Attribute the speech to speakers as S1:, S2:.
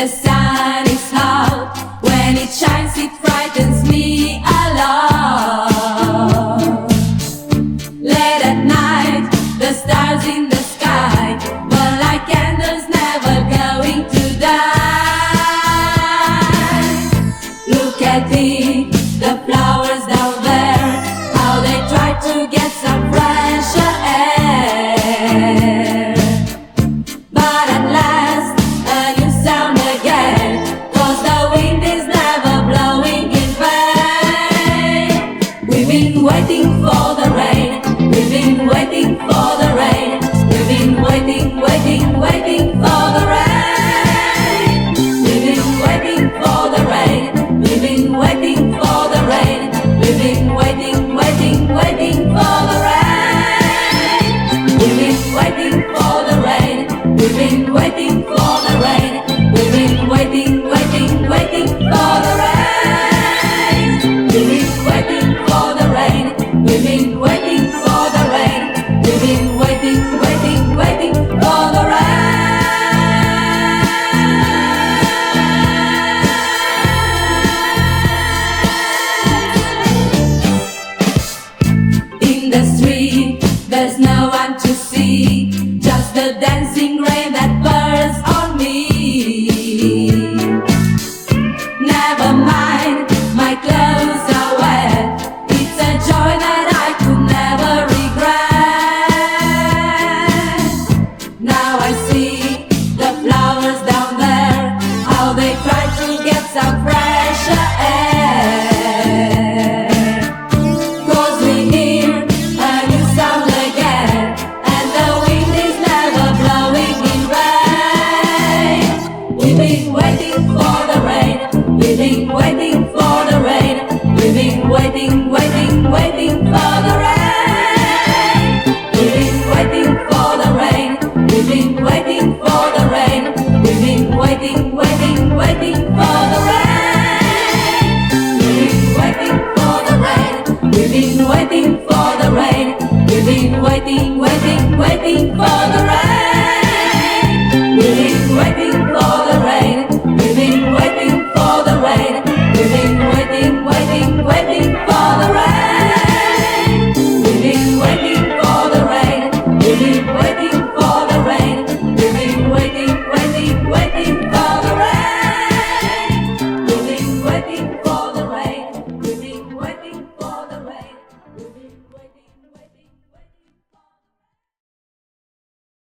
S1: the sound. been waiting for We've been waiting for the rain. We've been waiting, waiting, waiting for the rain. We've been waiting for the rain. We've been waiting for the rain. We've been waiting, waiting, waiting for the rain. We've been waiting for the rain. We've been waiting for the rain. We've been waiting, waiting, waiting for the rain.